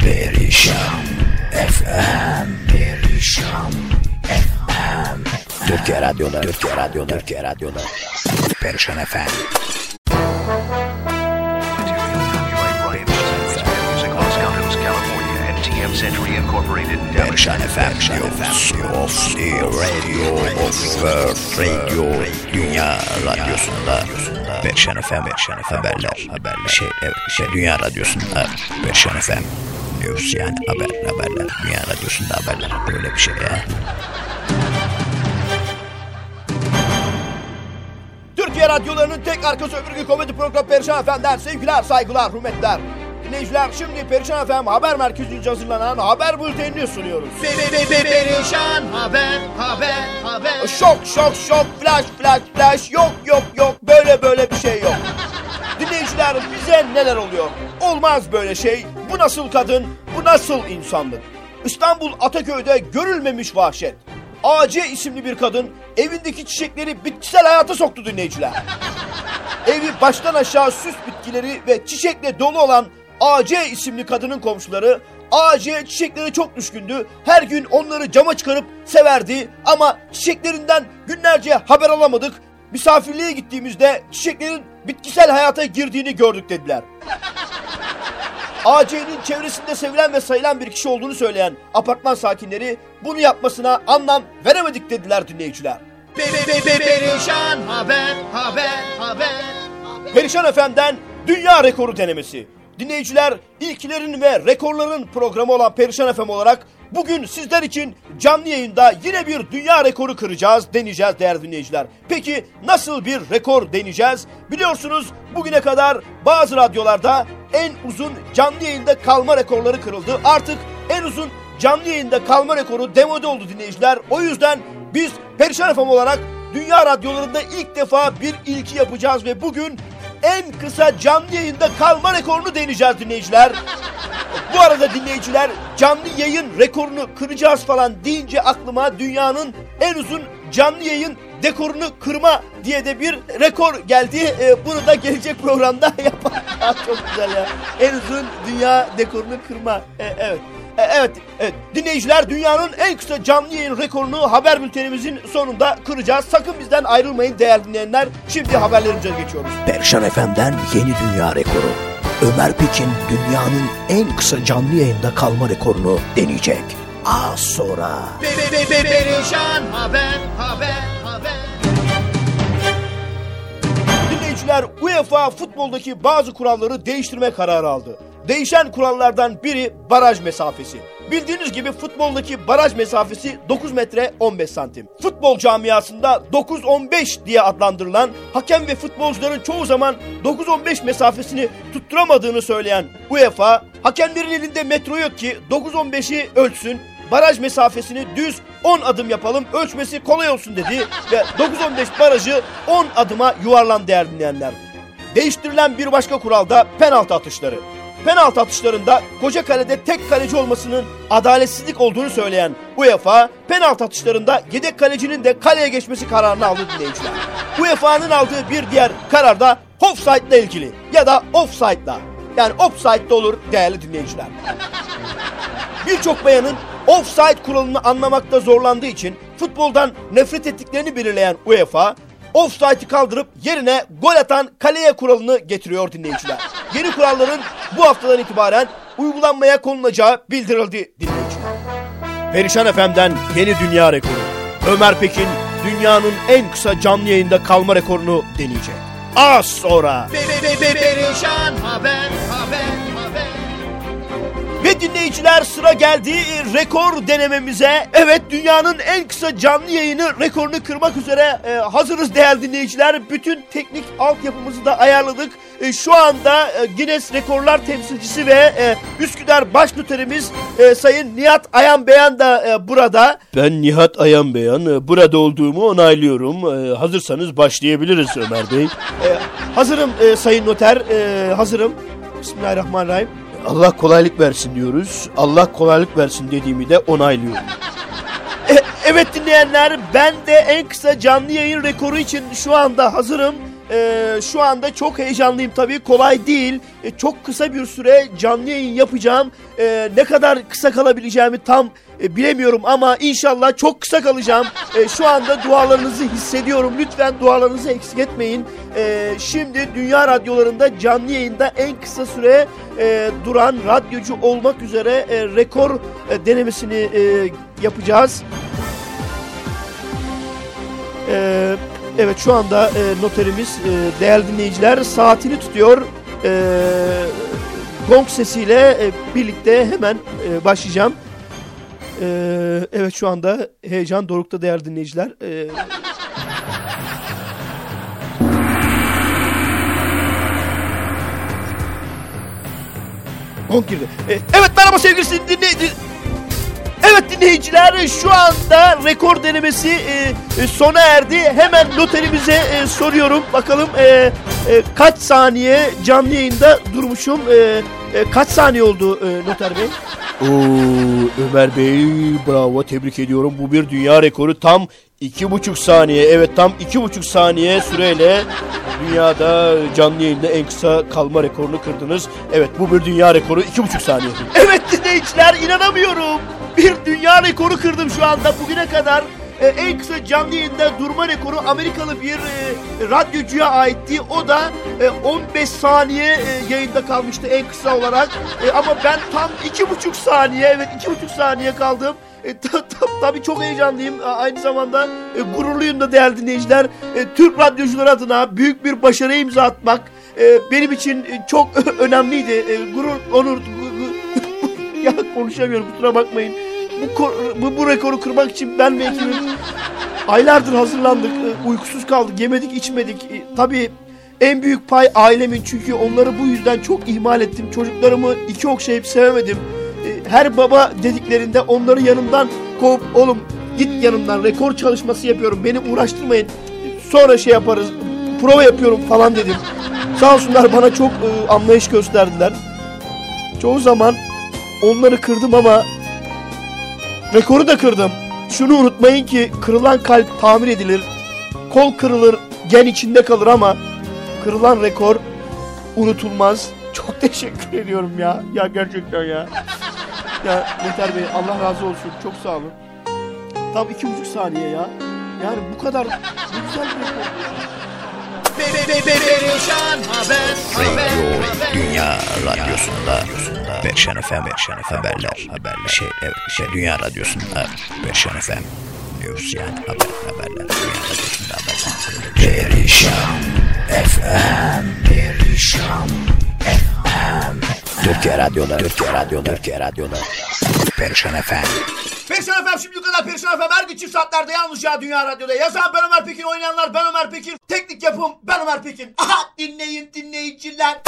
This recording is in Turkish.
Perişan FM Perişan FM Türkiye Radyo'da Türkiye Radyo'da Türkiye Radyo'da. Perişan FM Perişan FM Radio of the Radio of the Radio Dünya Radyosu'nda Perişan FM haberler haberler. Şey, evet, şey Dünya Radyosu'nda. Perişan FM News yani haber haberler Dünya Radyosu'nda haberler böyle bir şey ya. Türkiye radyolarının tek arkası öbürkü komedi programı Perişan FM'den sevgiler, saygılar, hürmetler. Dinleyiciler şimdi Perişan FM Haber Merkezi'nce hazırlanan haber bültenini sunuyoruz. Perişan haber haber haber. Şok şok şok flash flash flash yok yok yok böyle böyle bir şey yok. Dinleyiciler bize neler oluyor? Olmaz böyle şey. Bu nasıl kadın? Bu nasıl insanlık? İstanbul Ataköy'de görülmemiş vahşet. AC isimli bir kadın evindeki çiçekleri bitkisel hayata soktu dinleyiciler. Evi baştan aşağı süs bitkileri ve çiçekle dolu olan AC isimli kadının komşuları AC çiçeklere çok düşkündü. Her gün onları cama çıkarıp severdi ama çiçeklerinden günlerce haber alamadık. Misafirliğe gittiğimizde çiçeklerin bitkisel hayata girdiğini gördük dediler. AC'nin çevresinde sevilen ve sayılan bir kişi olduğunu söyleyen apartman sakinleri bunu yapmasına anlam veremedik dediler dinleyiciler. Perişan haber haber haber. Perişan Efem'den dünya rekoru denemesi. Dinleyiciler ilklerin ve rekorların programı olan Perişan Efem olarak bugün sizler için canlı yayında yine bir dünya rekoru kıracağız, deneyeceğiz değerli dinleyiciler. Peki nasıl bir rekor deneyeceğiz? Biliyorsunuz bugüne kadar bazı radyolarda en uzun canlı yayında kalma rekorları kırıldı. Artık en uzun canlı yayında kalma rekoru demode oldu dinleyiciler. O yüzden biz Perişan Efem olarak dünya radyolarında ilk defa bir ilki yapacağız ve bugün en kısa canlı yayında kalma rekorunu deneyeceğiz dinleyiciler. Bu arada dinleyiciler canlı yayın rekorunu kıracağız falan deyince aklıma dünyanın en uzun canlı yayın dekorunu kırma diye de bir rekor geldi. Ee, bunu da gelecek programda yapar. Çok güzel ya. En uzun dünya dekorunu kırma. Ee, evet. Ee, evet, evet. Dinleyiciler dünyanın en kısa canlı yayın rekorunu haber bültenimizin sonunda kıracağız. Sakın bizden ayrılmayın değerli dinleyenler. Şimdi haberlerimize geçiyoruz. Perişan FM'den yeni dünya rekoru. Ömer Pekin dünyanın en kısa canlı yayında kalma rekorunu deneyecek. Az sonra. Perişan haber haber haber. Dinleyiciler UEFA futboldaki bazı kuralları değiştirme kararı aldı. Değişen kurallardan biri baraj mesafesi. Bildiğiniz gibi futboldaki baraj mesafesi 9 metre 15 santim. Futbol camiasında 9-15 diye adlandırılan hakem ve futbolcuların çoğu zaman 9-15 mesafesini tutturamadığını söyleyen UEFA, hakemlerin elinde metro yok ki 9-15'i ölçsün, baraj mesafesini düz 10 adım yapalım ölçmesi kolay olsun dedi ve 9-15 barajı 10 adıma yuvarlan değerli dinleyenler. Değiştirilen bir başka kural da penaltı atışları. Penaltı atışlarında koca kalede tek kaleci olmasının adaletsizlik olduğunu söyleyen UEFA, penaltı atışlarında yedek kalecinin de kaleye geçmesi kararını aldı dinleyiciler. UEFA'nın aldığı bir diğer karar da offside ile ilgili ya da offside'la. Yani offside'da olur değerli dinleyiciler. Birçok bayanın offside kuralını anlamakta zorlandığı için futboldan nefret ettiklerini belirleyen UEFA, offside'i kaldırıp yerine gol atan kaleye kuralını getiriyor dinleyiciler. Yeni kuralların bu haftadan itibaren uygulanmaya konulacağı bildirildi dinleyiciler. Perişan FM'den yeni dünya rekoru. Ömer Pekin dünyanın en kısa canlı yayında kalma rekorunu deneyecek. Az sonra. Perişan haber haber haber. Ve dinleyiciler sıra geldi rekor denememize. Evet dünyanın en kısa canlı yayını rekorunu kırmak üzere e, hazırız değerli dinleyiciler. Bütün teknik altyapımızı da ayarladık. E, şu anda e, Guinness Rekorlar temsilcisi ve e, Üsküdar baş noterimiz e, Sayın Nihat Ayan Beyan da e, burada. Ben Nihat Ayan Beyan. E, burada olduğumu onaylıyorum. E, hazırsanız başlayabiliriz Ömer Bey. E, hazırım e, Sayın Noter. E, hazırım. Bismillahirrahmanirrahim. Allah kolaylık versin diyoruz. Allah kolaylık versin dediğimi de onaylıyorum. E, evet dinleyenler ben de en kısa canlı yayın rekoru için şu anda hazırım. Ee, şu anda çok heyecanlıyım tabii. Kolay değil. Ee, çok kısa bir süre canlı yayın yapacağım. Ee, ne kadar kısa kalabileceğimi tam e, bilemiyorum ama inşallah çok kısa kalacağım. Ee, şu anda dualarınızı hissediyorum. Lütfen dualarınızı eksik etmeyin. Ee, şimdi dünya radyolarında canlı yayında en kısa süre e, duran radyocu olmak üzere e, rekor e, denemesini e, yapacağız. Ee, evet şu anda e, noterimiz e, değerli dinleyiciler saatini tutuyor. Ee, gong sesiyle e, birlikte hemen e, başlayacağım. Ee, evet şu anda heyecan dorukta değerli dinleyiciler. Ee, gong girdi. Ee, evet merhaba sevgili dinleyiciler. Dinleyiciler şu anda rekor denemesi e, e, sona erdi. Hemen noterimize e, soruyorum. Bakalım e, e, kaç saniye canlı yayında durmuşum. E, e, kaç saniye oldu e, noter bey? Oo, Ömer Bey bravo tebrik ediyorum. Bu bir dünya rekoru tam iki buçuk saniye. Evet tam iki buçuk saniye süreyle dünyada canlı yayında en kısa kalma rekorunu kırdınız. Evet bu bir dünya rekoru iki buçuk saniye. Evet dinleyiciler inanamıyorum. Bir dünya rekoru kırdım şu anda bugüne kadar. e, en kısa canlı yayında durma rekoru Amerikalı bir e, radyocuya aitti. O da e, 15 saniye e, yayında kalmıştı en kısa olarak. E, ama ben tam iki buçuk saniye evet iki buçuk saniye kaldım. E, ta, ta, tabii çok heyecanlıyım. Aynı zamanda e, gururluyum da değerli dinleyiciler. E, Türk radyocuları adına büyük bir başarı imza atmak e, benim için e, çok önemliydi. E, gurur, onur... ya konuşamıyorum kusura bakmayın. Bu, bu, bu rekoru kırmak için ben ve ekibim aylardır hazırlandık. E, uykusuz kaldık, yemedik, içmedik. E, tabii en büyük pay ailemin çünkü onları bu yüzden çok ihmal ettim. Çocuklarımı iki okşayıp sevemedim. E, Her baba dediklerinde onları yanımdan kovup oğlum git yanımdan rekor çalışması yapıyorum beni uğraştırmayın. Sonra şey yaparız prova yapıyorum falan dedim. Sağ olsunlar bana çok e, anlayış gösterdiler. Çoğu zaman onları kırdım ama rekoru da kırdım. Şunu unutmayın ki kırılan kalp tamir edilir. Kol kırılır, gen içinde kalır ama kırılan rekor unutulmaz. Çok teşekkür ediyorum ya. Ya gerçekten ya. Ya Muhtar Bey Allah razı olsun. Çok sağ olun. Tam iki buçuk saniye ya. Yani bu kadar bu güzel bir rekor. Perişan haber haber haber. Dünya Radyosu'nda Perşan FM, Perşan haberler, haberler, şey, evet, şey, Dünya Radyosu'nda Perşan FM News yani haber, haberler, Dünya Radyosu'nda haberler. Perişan FM, Perişan FM. Türkiye Radyoları, Türkiye Radyoları, Türkiye Radyoları. Perşan FM. Perişan efendim şimdi kadar Perişan efendim her gün çift saatlerde yalnızca Dünya Radyo'da. Yazan ben Ömer Pekin, oynayanlar ben Ömer Pekin. Teknik yapım ben Ömer Pekin. Aha dinleyin dinleyiciler.